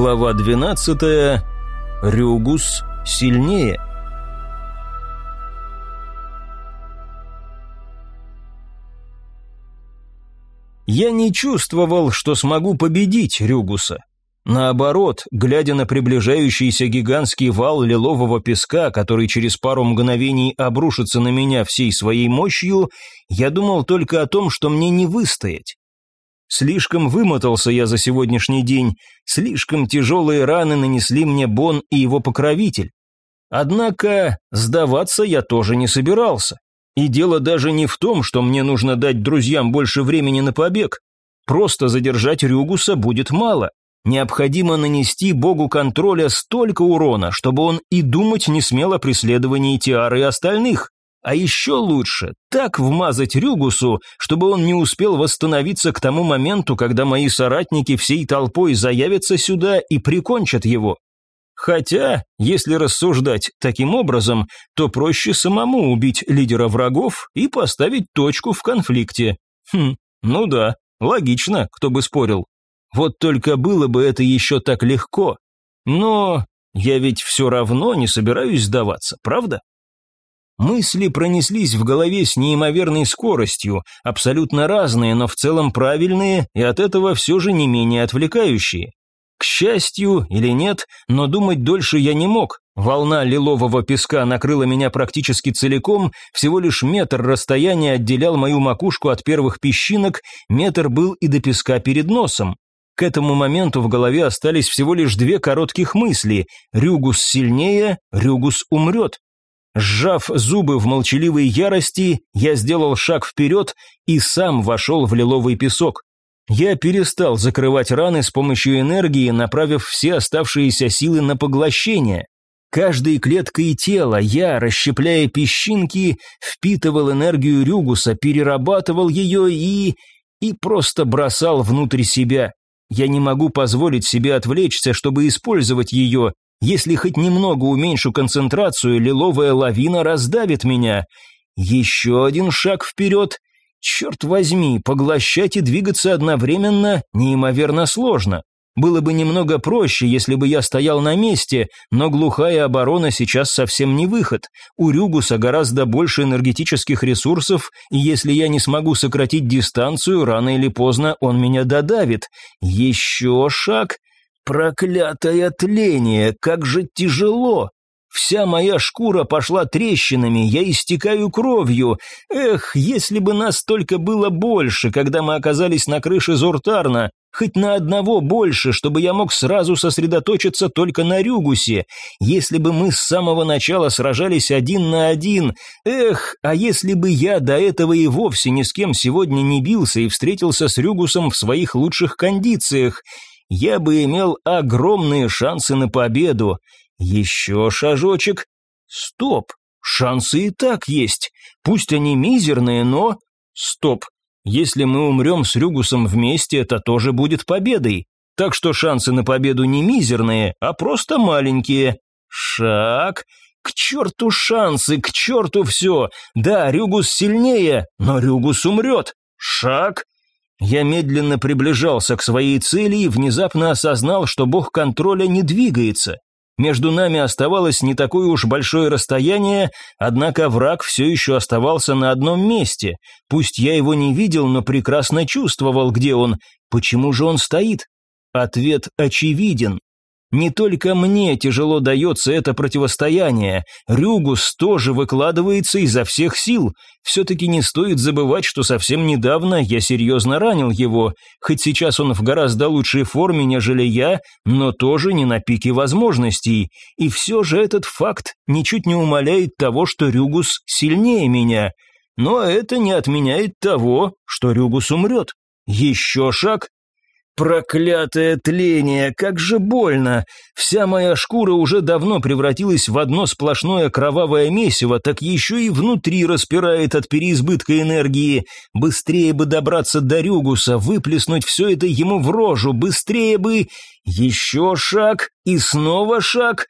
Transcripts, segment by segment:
Глава 12. Рюгус сильнее. Я не чувствовал, что смогу победить Рюгуса. Наоборот, глядя на приближающийся гигантский вал лилового песка, который через пару мгновений обрушится на меня всей своей мощью, я думал только о том, что мне не выстоять. Слишком вымотался я за сегодняшний день, слишком тяжелые раны нанесли мне Бон и его покровитель. Однако сдаваться я тоже не собирался. И дело даже не в том, что мне нужно дать друзьям больше времени на побег. Просто задержать Рюгуса будет мало. Необходимо нанести богу контроля столько урона, чтобы он и думать не смел о преследовании Тиары и остальных. А еще лучше так вмазать Рюгусу, чтобы он не успел восстановиться к тому моменту, когда мои соратники всей толпой заявятся сюда и прикончат его. Хотя, если рассуждать таким образом, то проще самому убить лидера врагов и поставить точку в конфликте. Хм, ну да, логично, кто бы спорил. Вот только было бы это еще так легко. Но я ведь все равно не собираюсь сдаваться, правда? Мысли пронеслись в голове с неимоверной скоростью, абсолютно разные, но в целом правильные и от этого все же не менее отвлекающие. К счастью или нет, но думать дольше я не мог. Волна лилового песка накрыла меня практически целиком, всего лишь метр расстояния отделял мою макушку от первых песчинок, метр был и до песка перед носом. К этому моменту в голове остались всего лишь две коротких мысли «Рюгус сильнее, Рюгус умрет». Сжав зубы в молчаливой ярости, я сделал шаг вперед и сам вошел в лиловый песок. Я перестал закрывать раны с помощью энергии, направив все оставшиеся силы на поглощение. Каждой клеткой тела я, расщепляя песчинки, впитывал энергию Рюгуса, перерабатывал ее и... и просто бросал внутрь себя. Я не могу позволить себе отвлечься, чтобы использовать ее, если хоть немного уменьшу концентрацию, лиловая лавина раздавит меня. Еще один шаг вперед. Черт возьми, поглощать и двигаться одновременно неимоверно сложно. Было бы немного проще, если бы я стоял на месте, но глухая оборона сейчас совсем не выход. У Рюгуса гораздо больше энергетических ресурсов, и если я не смогу сократить дистанцию, рано или поздно он меня додавит. Еще шаг, Проклятое тление, как же тяжело! Вся моя шкура пошла трещинами, я истекаю кровью. Эх, если бы нас только было больше, когда мы оказались на крыше Зуртарна, хоть на одного больше, чтобы я мог сразу сосредоточиться только на Рюгусе. Если бы мы с самого начала сражались один на один. Эх, а если бы я до этого и вовсе ни с кем сегодня не бился и встретился с Рюгусом в своих лучших кондициях я бы имел огромные шансы на победу. Еще шажочек. Стоп, шансы и так есть. Пусть они мизерные, но... Стоп, если мы умрем с Рюгусом вместе, это тоже будет победой. Так что шансы на победу не мизерные, а просто маленькие. Шаг. К черту шансы, к черту все. Да, Рюгус сильнее, но Рюгус умрет. Шаг. Я медленно приближался к своей цели и внезапно осознал, что бог контроля не двигается. Между нами оставалось не такое уж большое расстояние, однако враг все еще оставался на одном месте. Пусть я его не видел, но прекрасно чувствовал, где он. Почему же он стоит? Ответ очевиден. Не только мне тяжело дается это противостояние, Рюгус тоже выкладывается изо всех сил. Все-таки не стоит забывать, что совсем недавно я серьезно ранил его, хоть сейчас он в гораздо лучшей форме, нежели я, но тоже не на пике возможностей. И все же этот факт ничуть не умаляет того, что Рюгус сильнее меня. Но это не отменяет того, что Рюгус умрет. Еще шаг, Проклятое тление, как же больно! Вся моя шкура уже давно превратилась в одно сплошное кровавое месиво, так еще и внутри распирает от переизбытка энергии. Быстрее бы добраться до Рюгуса, выплеснуть все это ему в рожу, быстрее бы... Еще шаг и снова шаг...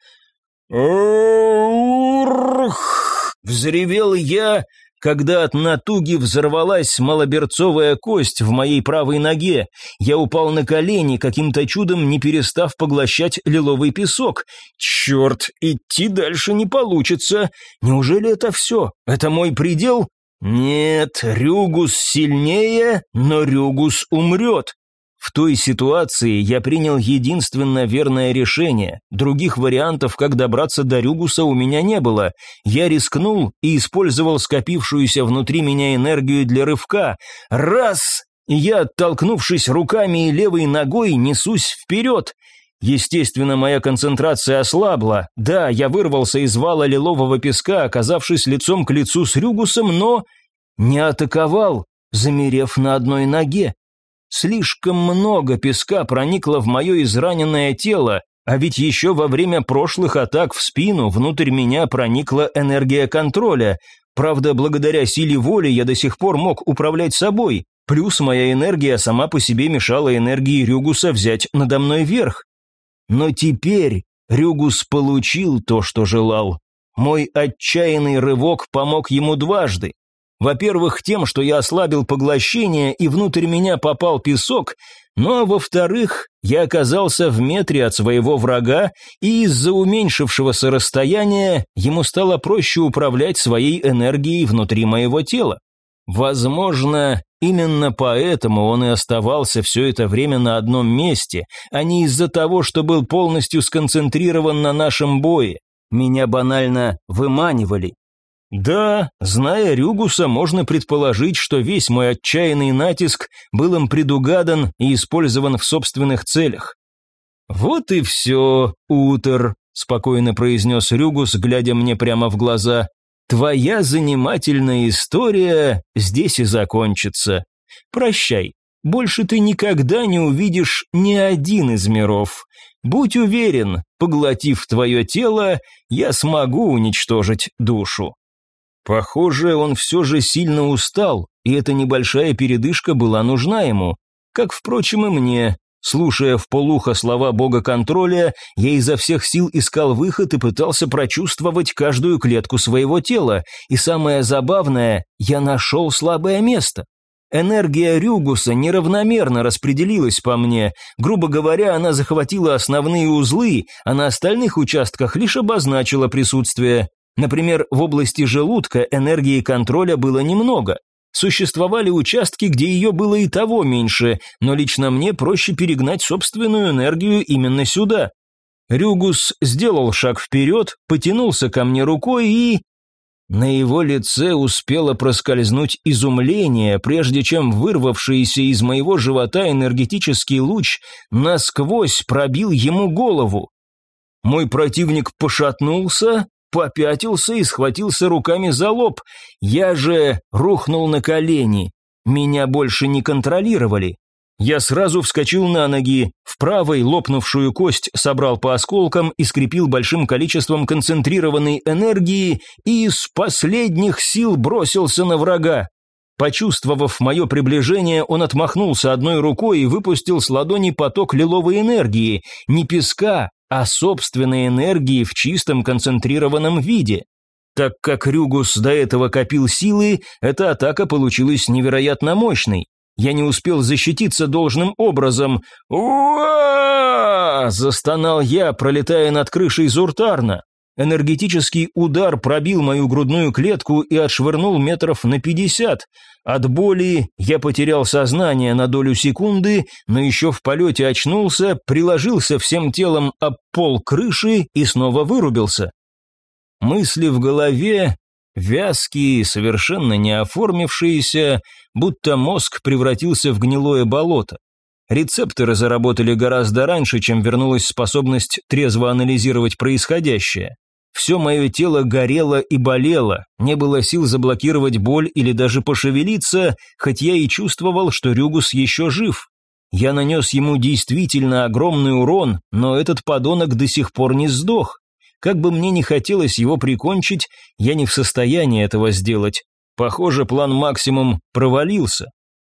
Взревел я когда от натуги взорвалась малоберцовая кость в моей правой ноге. Я упал на колени, каким-то чудом не перестав поглощать лиловый песок. Черт, идти дальше не получится. Неужели это все? Это мой предел? Нет, Рюгус сильнее, но Рюгус умрет. В той ситуации я принял единственно верное решение. Других вариантов, как добраться до Рюгуса, у меня не было. Я рискнул и использовал скопившуюся внутри меня энергию для рывка. Раз! И я, оттолкнувшись руками и левой ногой, несусь вперед. Естественно, моя концентрация ослабла. Да, я вырвался из вала лилового песка, оказавшись лицом к лицу с Рюгусом, но не атаковал, замерев на одной ноге. Слишком много песка проникло в мое израненное тело, а ведь еще во время прошлых атак в спину внутрь меня проникла энергия контроля. Правда, благодаря силе воли я до сих пор мог управлять собой. Плюс моя энергия сама по себе мешала энергии Рюгуса взять надо мной верх. Но теперь Рюгус получил то, что желал. Мой отчаянный рывок помог ему дважды. Во-первых, тем, что я ослабил поглощение и внутрь меня попал песок, ну а во-вторых, я оказался в метре от своего врага, и из-за уменьшившегося расстояния ему стало проще управлять своей энергией внутри моего тела. Возможно, именно поэтому он и оставался все это время на одном месте, а не из-за того, что был полностью сконцентрирован на нашем бое. Меня банально выманивали, да, зная Рюгуса, можно предположить, что весь мой отчаянный натиск был им предугадан и использован в собственных целях. «Вот и все, Утер», — спокойно произнес Рюгус, глядя мне прямо в глаза. «Твоя занимательная история здесь и закончится. Прощай, больше ты никогда не увидишь ни один из миров. Будь уверен, поглотив твое тело, я смогу уничтожить душу». Похоже, он все же сильно устал, и эта небольшая передышка была нужна ему, как, впрочем, и мне. Слушая в полухо слова бога контроля, я изо всех сил искал выход и пытался прочувствовать каждую клетку своего тела, и самое забавное, я нашел слабое место. Энергия Рюгуса неравномерно распределилась по мне. Грубо говоря, она захватила основные узлы, а на остальных участках лишь обозначила присутствие. Например, в области желудка энергии контроля было немного. Существовали участки, где ее было и того меньше, но лично мне проще перегнать собственную энергию именно сюда. Рюгус сделал шаг вперед, потянулся ко мне рукой и... На его лице успело проскользнуть изумление, прежде чем вырвавшийся из моего живота энергетический луч насквозь пробил ему голову. Мой противник пошатнулся, попятился и схватился руками за лоб. Я же рухнул на колени. Меня больше не контролировали. Я сразу вскочил на ноги, в правой лопнувшую кость собрал по осколкам и скрепил большим количеством концентрированной энергии и из последних сил бросился на врага. Почувствовав мое приближение, он отмахнулся одной рукой и выпустил с ладони поток лиловой энергии, не песка, а собственной энергии в чистом концентрированном виде. Так как Рюгус до этого копил силы, эта атака получилась невероятно мощной. Я не успел защититься должным образом. «Уа!» – застонал я, пролетая над крышей Зуртарна. Энергетический удар пробил мою грудную клетку и отшвырнул метров на пятьдесят. От боли я потерял сознание на долю секунды, но еще в полете очнулся, приложился всем телом об пол крыши и снова вырубился. Мысли в голове, вязкие, совершенно не оформившиеся, будто мозг превратился в гнилое болото. Рецепторы заработали гораздо раньше, чем вернулась способность трезво анализировать происходящее. Все мое тело горело и болело, не было сил заблокировать боль или даже пошевелиться, хоть я и чувствовал, что Рюгус еще жив. Я нанес ему действительно огромный урон, но этот подонок до сих пор не сдох. Как бы мне ни хотелось его прикончить, я не в состоянии этого сделать. Похоже, план максимум провалился.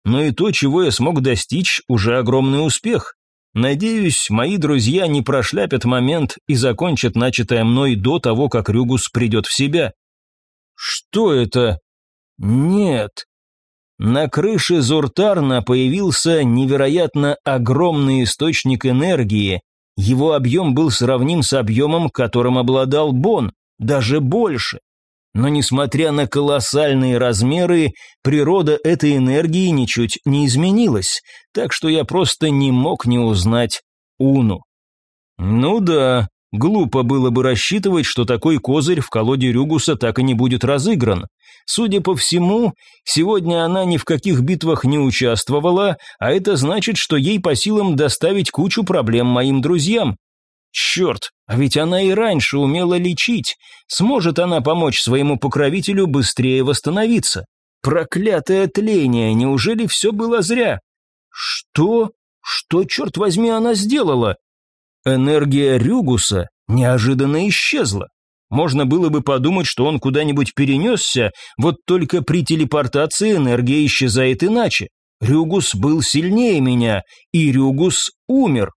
Но и то, чего я смог достичь, уже огромный успех. Надеюсь, мои друзья не прошляпят момент и закончат начатое мной до того, как Рюгус придет в себя. Что это? Нет. На крыше Зуртарна появился невероятно огромный источник энергии. Его объем был сравним с объемом, которым обладал Бон, даже больше. Но несмотря на колоссальные размеры, природа этой энергии ничуть не изменилась, так что я просто не мог не узнать Уну. Ну да, глупо было бы рассчитывать, что такой козырь в колоде Рюгуса так и не будет разыгран. Судя по всему, сегодня она ни в каких битвах не участвовала, а это значит, что ей по силам доставить кучу проблем моим друзьям. Черт, а ведь она и раньше умела лечить. Сможет она помочь своему покровителю быстрее восстановиться? Проклятое тление, неужели все было зря? Что? Что, черт возьми, она сделала? Энергия Рюгуса неожиданно исчезла. Можно было бы подумать, что он куда-нибудь перенесся, вот только при телепортации энергия исчезает иначе. Рюгус был сильнее меня, и Рюгус умер.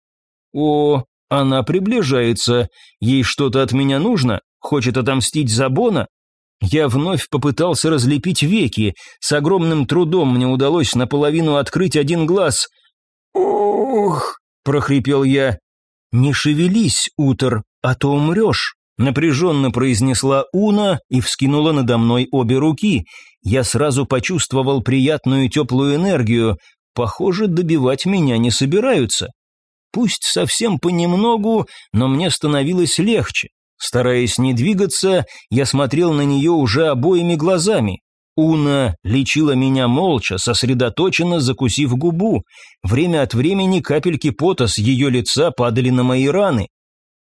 О, она приближается. Ей что-то от меня нужно? Хочет отомстить за Бона? Я вновь попытался разлепить веки. С огромным трудом мне удалось наполовину открыть один глаз. «Ох!» – прохрипел я. «Не шевелись, Утер, а то умрешь», – напряженно произнесла Уна и вскинула надо мной обе руки. Я сразу почувствовал приятную теплую энергию. Похоже, добивать меня не собираются. Пусть совсем понемногу, но мне становилось легче. Стараясь не двигаться, я смотрел на нее уже обоими глазами. Уна лечила меня молча, сосредоточенно закусив губу. Время от времени капельки пота с ее лица падали на мои раны.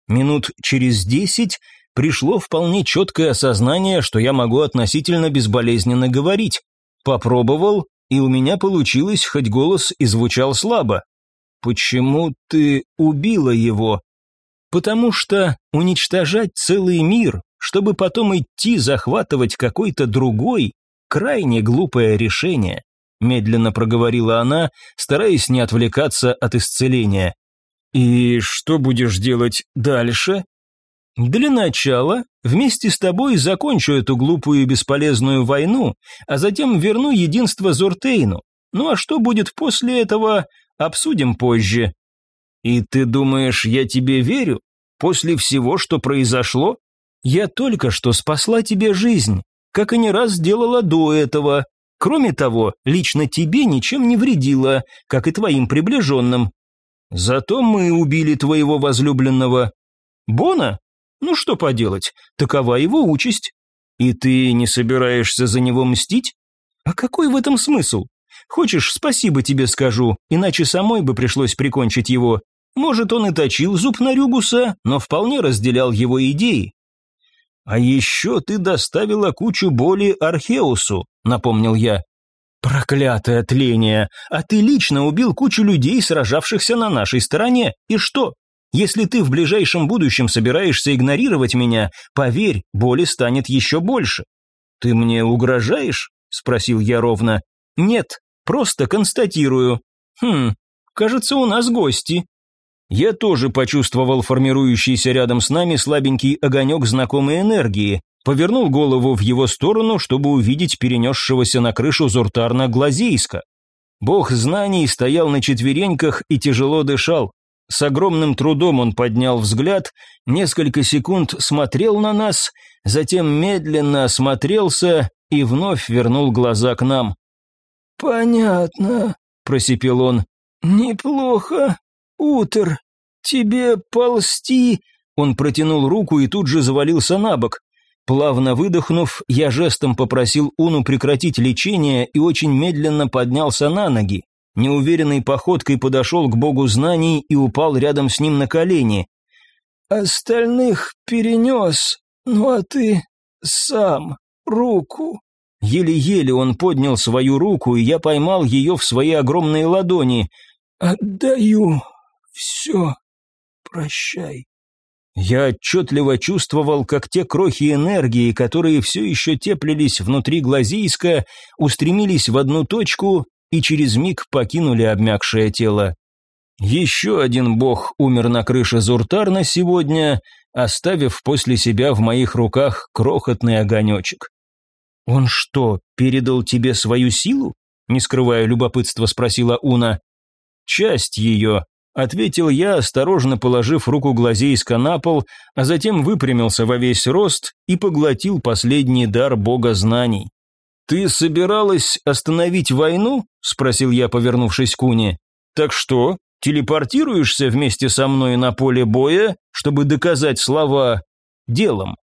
Минут через десять пришло вполне четкое осознание, что я могу относительно безболезненно говорить. Попробовал, и у меня получилось, хоть голос и звучал слабо. «Почему ты убила его?» «Потому что уничтожать целый мир, чтобы потом идти захватывать какой-то другой, крайне глупое решение», медленно проговорила она, стараясь не отвлекаться от исцеления. «И что будешь делать дальше?» «Для начала вместе с тобой закончу эту глупую и бесполезную войну, а затем верну единство Зортейну. Ну а что будет после этого, Обсудим позже. И ты думаешь, я тебе верю? После всего, что произошло? Я только что спасла тебе жизнь, как и не раз сделала до этого. Кроме того, лично тебе ничем не вредила, как и твоим приближенным. Зато мы убили твоего возлюбленного. Бона? Ну что поделать, такова его участь. И ты не собираешься за него мстить? А какой в этом смысл? Хочешь, спасибо тебе скажу, иначе самой бы пришлось прикончить его. Может, он и точил зуб на Рюгуса, но вполне разделял его идеи. А еще ты доставила кучу боли Археусу, напомнил я. Проклятое тление! А ты лично убил кучу людей, сражавшихся на нашей стороне. И что? Если ты в ближайшем будущем собираешься игнорировать меня, поверь, боли станет еще больше. Ты мне угрожаешь? спросил я ровно. Нет, Просто констатирую. Хм, кажется, у нас гости. Я тоже почувствовал формирующийся рядом с нами слабенький огонек знакомой энергии, повернул голову в его сторону, чтобы увидеть перенесшегося на крышу Зуртарна Глазейска. Бог знаний стоял на четвереньках и тяжело дышал. С огромным трудом он поднял взгляд, несколько секунд смотрел на нас, затем медленно осмотрелся и вновь вернул глаза к нам. «Понятно», — просипел он. «Неплохо. Утр. Тебе ползти...» Он протянул руку и тут же завалился на бок. Плавно выдохнув, я жестом попросил Уну прекратить лечение и очень медленно поднялся на ноги. Неуверенной походкой подошел к богу знаний и упал рядом с ним на колени. «Остальных перенес, ну а ты сам руку Еле-еле он поднял свою руку, и я поймал ее в свои огромные ладони. «Отдаю все. Прощай». Я отчетливо чувствовал, как те крохи энергии, которые все еще теплились внутри Глазийска, устремились в одну точку и через миг покинули обмякшее тело. Еще один бог умер на крыше Зуртарна сегодня, оставив после себя в моих руках крохотный огонечек. «Он что, передал тебе свою силу?» Не скрывая любопытства, спросила Уна. «Часть ее», — ответил я, осторожно положив руку глазейска на пол, а затем выпрямился во весь рост и поглотил последний дар бога знаний. «Ты собиралась остановить войну?» – спросил я, повернувшись к Уне. «Так что, телепортируешься вместе со мной на поле боя, чтобы доказать слова делом?»